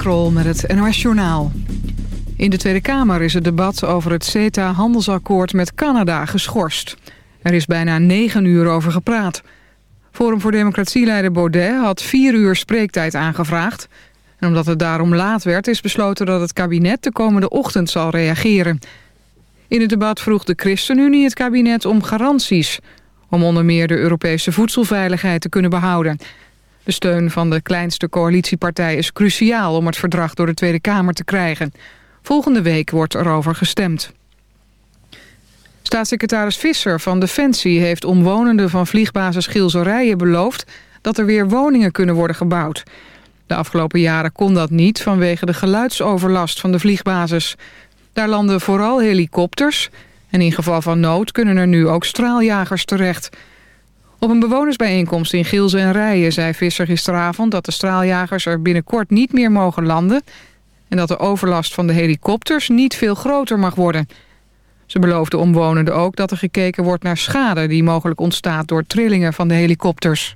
Krol met het NOS Journaal. In de Tweede Kamer is het debat over het CETA-handelsakkoord met Canada geschorst. Er is bijna negen uur over gepraat. Forum voor Democratieleider Baudet had vier uur spreektijd aangevraagd. En omdat het daarom laat werd, is besloten dat het kabinet de komende ochtend zal reageren. In het debat vroeg de ChristenUnie het kabinet om garanties... om onder meer de Europese voedselveiligheid te kunnen behouden... De steun van de kleinste coalitiepartij is cruciaal om het verdrag door de Tweede Kamer te krijgen. Volgende week wordt erover gestemd. Staatssecretaris Visser van Defensie heeft omwonenden van vliegbasis Gilserijen beloofd dat er weer woningen kunnen worden gebouwd. De afgelopen jaren kon dat niet vanwege de geluidsoverlast van de vliegbasis. Daar landen vooral helikopters en in geval van nood kunnen er nu ook straaljagers terecht... Op een bewonersbijeenkomst in Gilze en Rijen zei Visser gisteravond... dat de straaljagers er binnenkort niet meer mogen landen... en dat de overlast van de helikopters niet veel groter mag worden. Ze beloofde omwonenden ook dat er gekeken wordt naar schade... die mogelijk ontstaat door trillingen van de helikopters.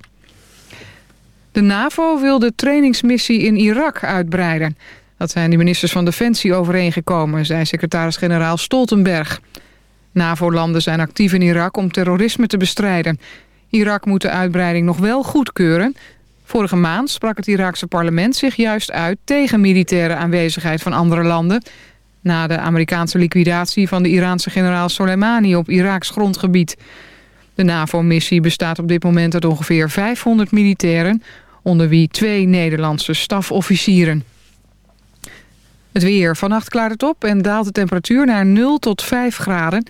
De NAVO wil de trainingsmissie in Irak uitbreiden. Dat zijn de ministers van Defensie overeengekomen... zei secretaris-generaal Stoltenberg... NAVO-landen zijn actief in Irak om terrorisme te bestrijden. Irak moet de uitbreiding nog wel goedkeuren. Vorige maand sprak het Iraakse parlement zich juist uit... tegen militaire aanwezigheid van andere landen... na de Amerikaanse liquidatie van de Iraanse generaal Soleimani... op Iraks grondgebied. De NAVO-missie bestaat op dit moment uit ongeveer 500 militairen... onder wie twee Nederlandse stafofficieren. Het weer. Vannacht klaart het op en daalt de temperatuur naar 0 tot 5 graden...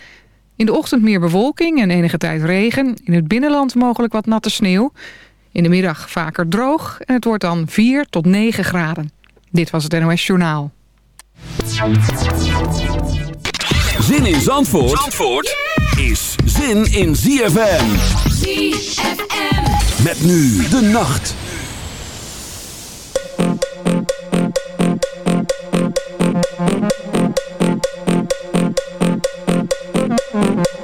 In de ochtend meer bewolking en enige tijd regen. In het binnenland mogelijk wat natte sneeuw. In de middag vaker droog en het wordt dan 4 tot 9 graden. Dit was het NOS Journaal. Zin in Zandvoort, Zandvoort is zin in ZFM. ZFM. Met nu de nacht. Mm-hmm.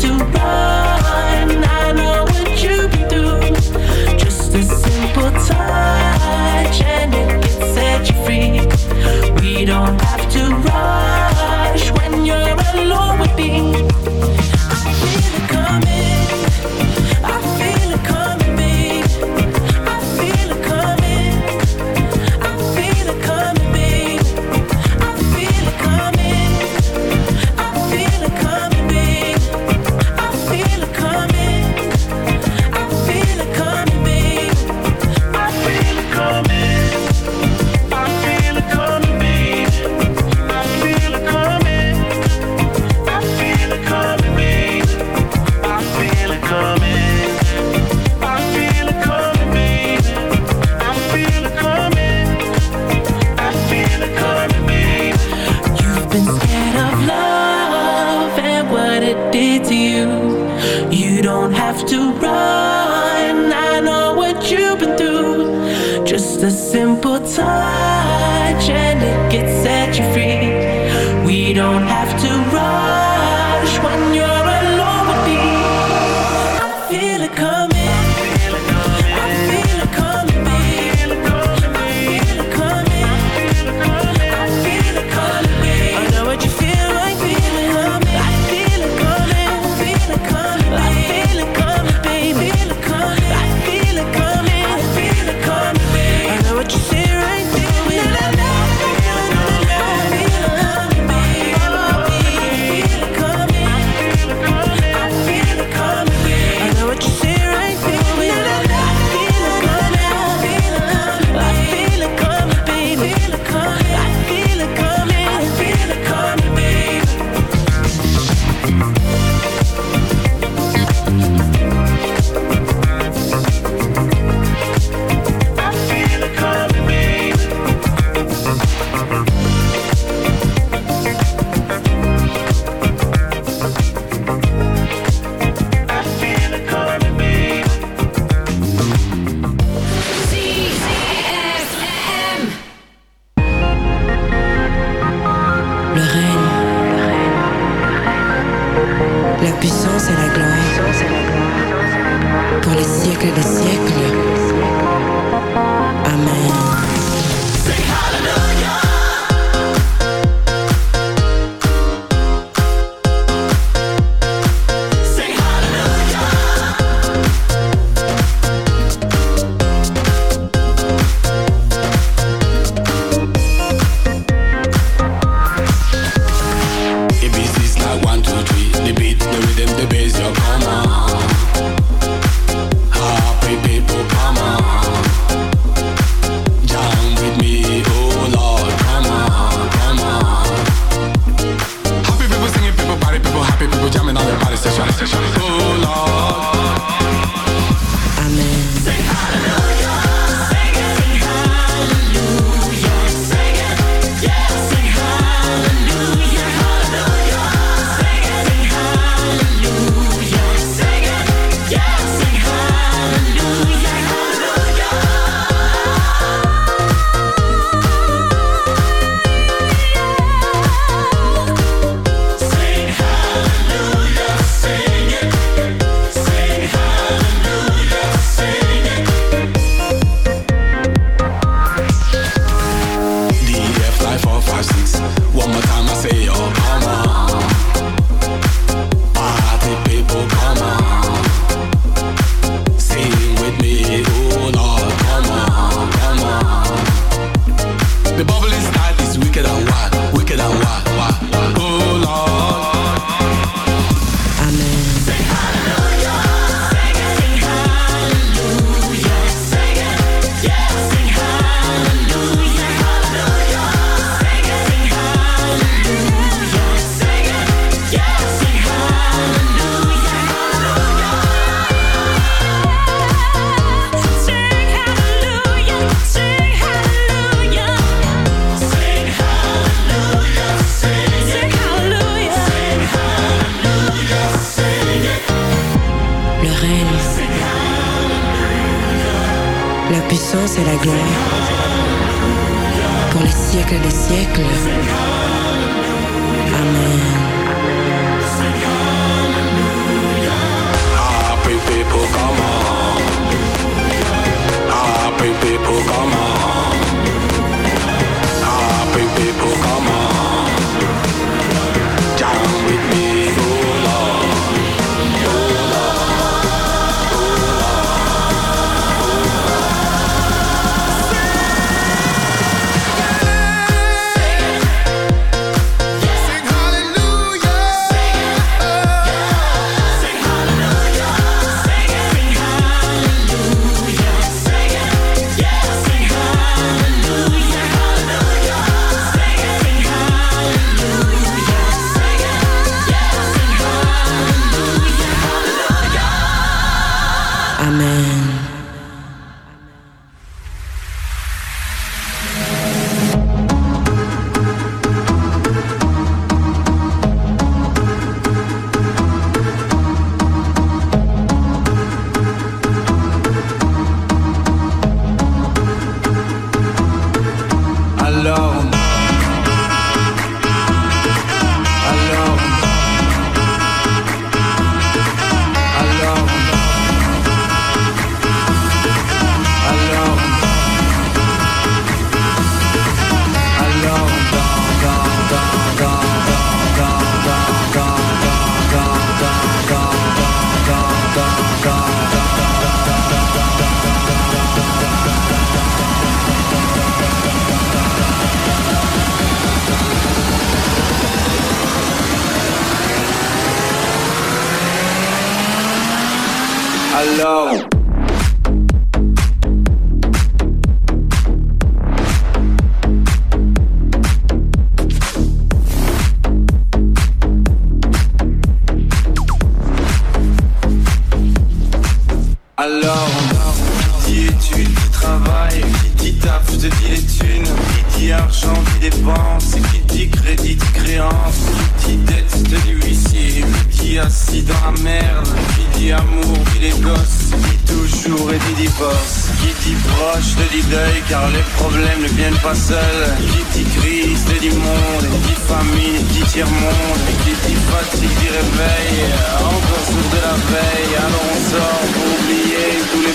To run.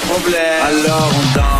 Alors on danse.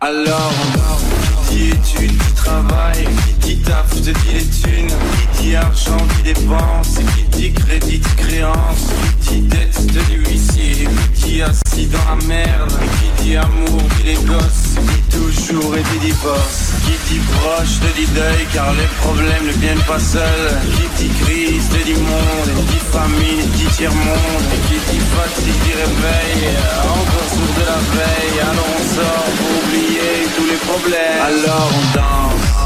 Alors, si tu travail te dis les thunes, qui dit argent, qui dépense, qui dit crédit, créance, qui dit dette, te dit huissier, qui dit assis dans la merde, qui dit amour, dit les gosses, qui dit toujours et dit divorce, qui dit proche, te dit deuil, car les problèmes ne viennent pas seuls, qui dit crise, te dit monde, qui dit famine, qui dit tiers-monde, qui dit fatigue, dit réveil, la veille, alors on sort pour oublier tous les problèmes. Alors on danse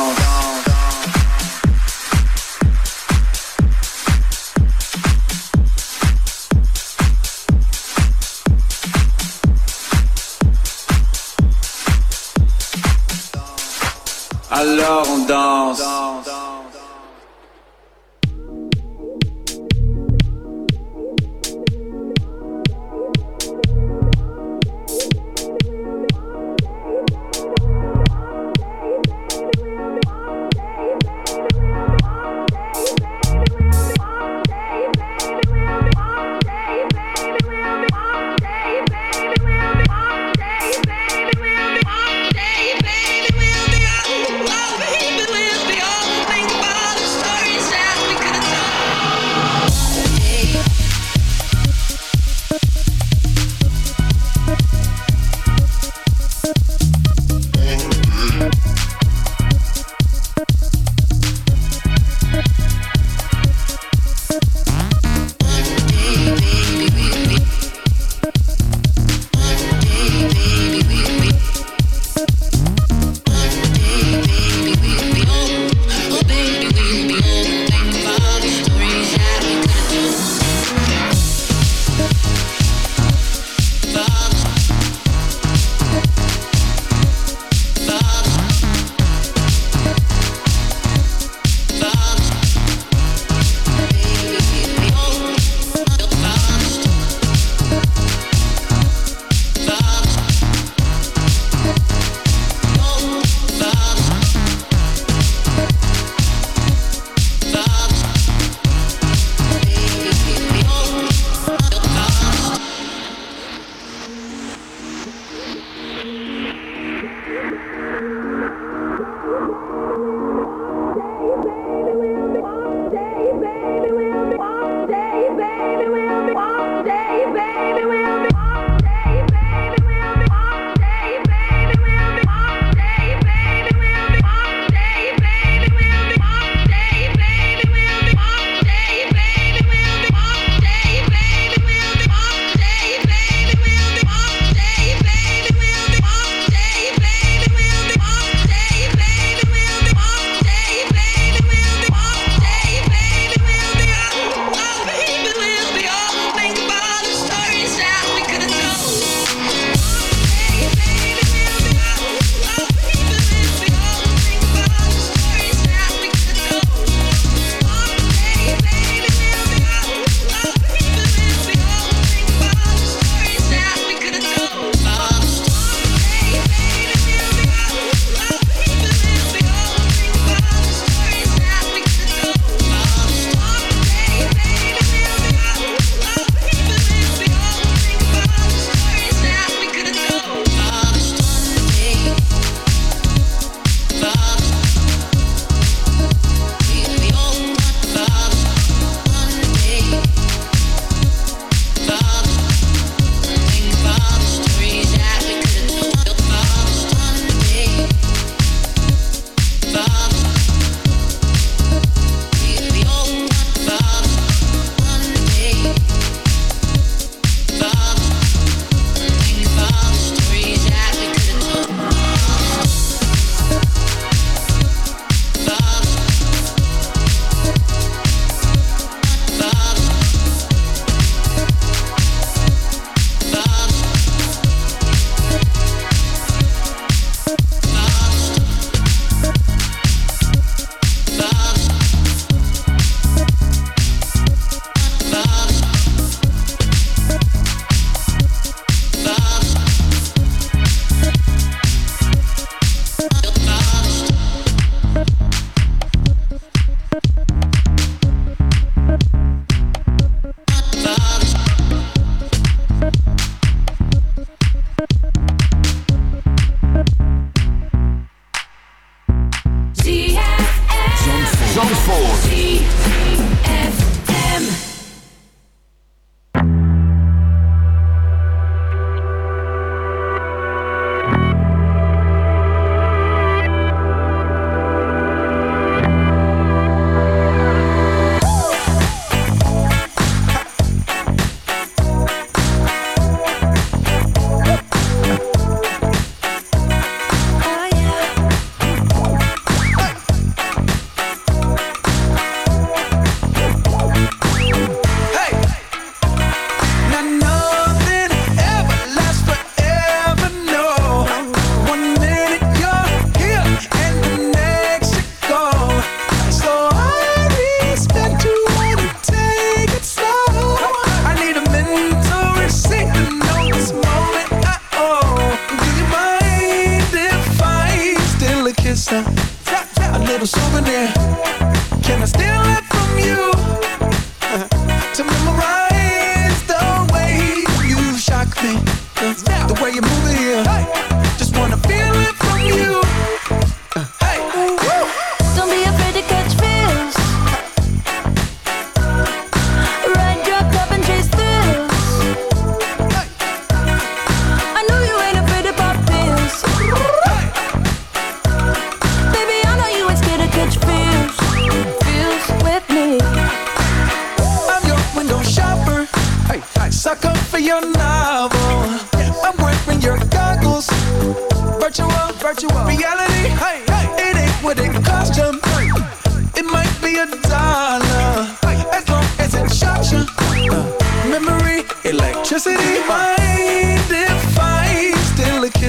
Alors on danse.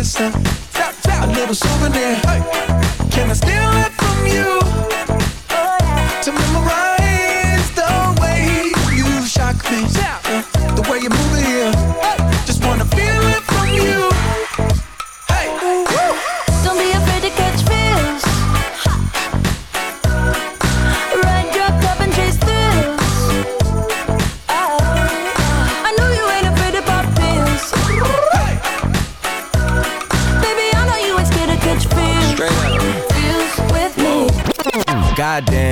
Steal a little souvenir. Can I steal goddamn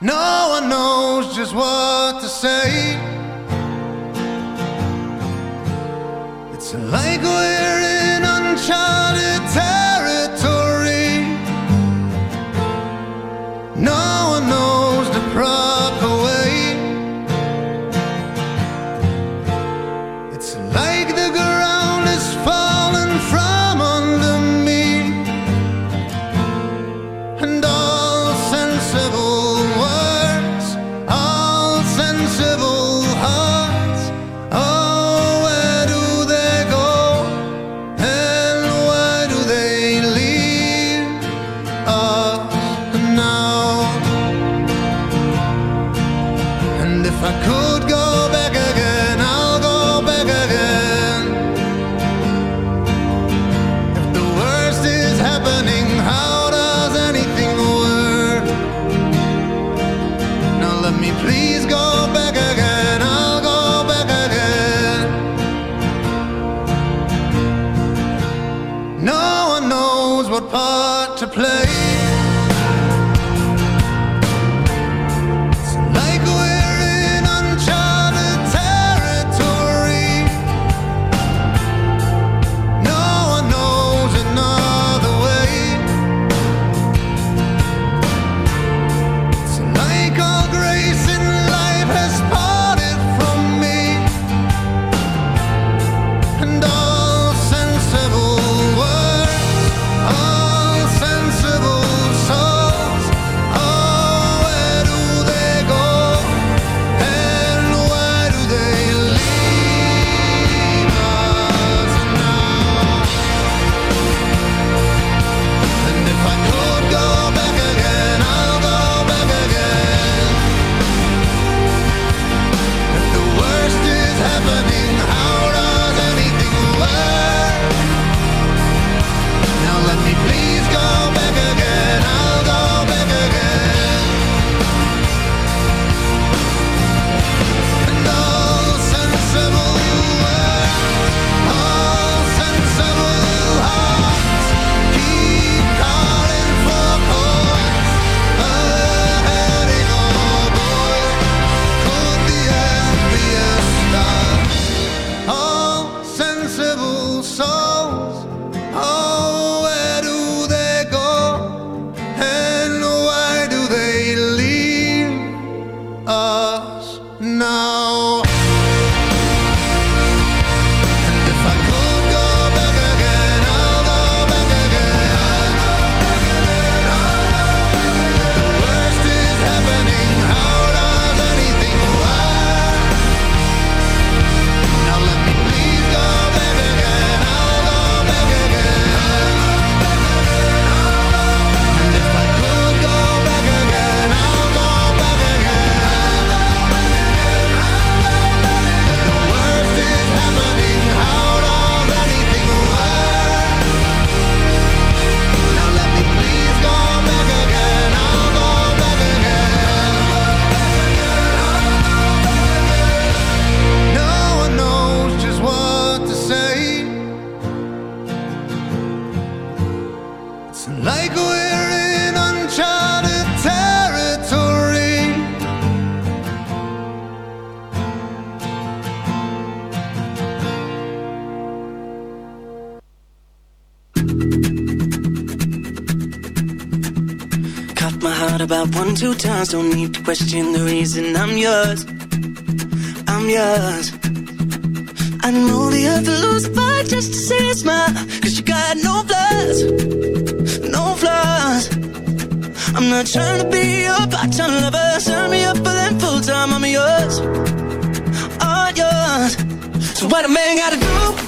No one knows just what to say. It's like we're in uncharted what part to play. question the reason I'm yours. I'm yours. I know the other lose but just to see a smile. Cause you got no flaws, no flaws. I'm not trying to be your part-time lover. Sign me up for them full-time. I'm yours, all yours. So what a man gotta do?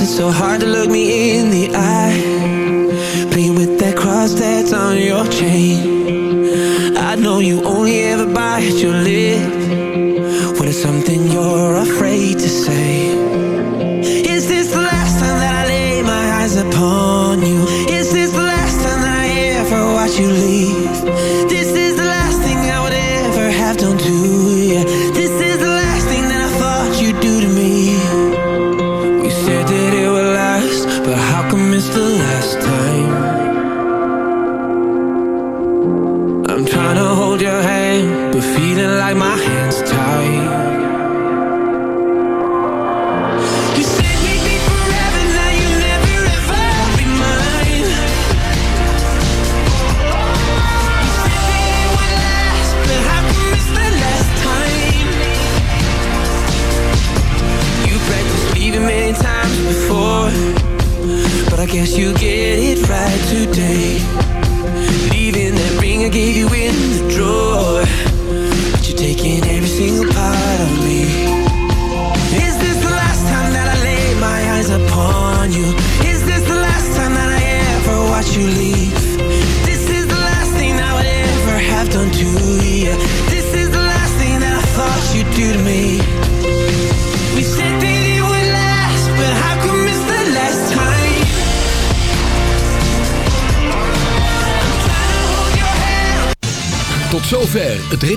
Cause it's so hard to look me in the eye. Playing with that cross that's on your chain. I know you only ever bite your lips.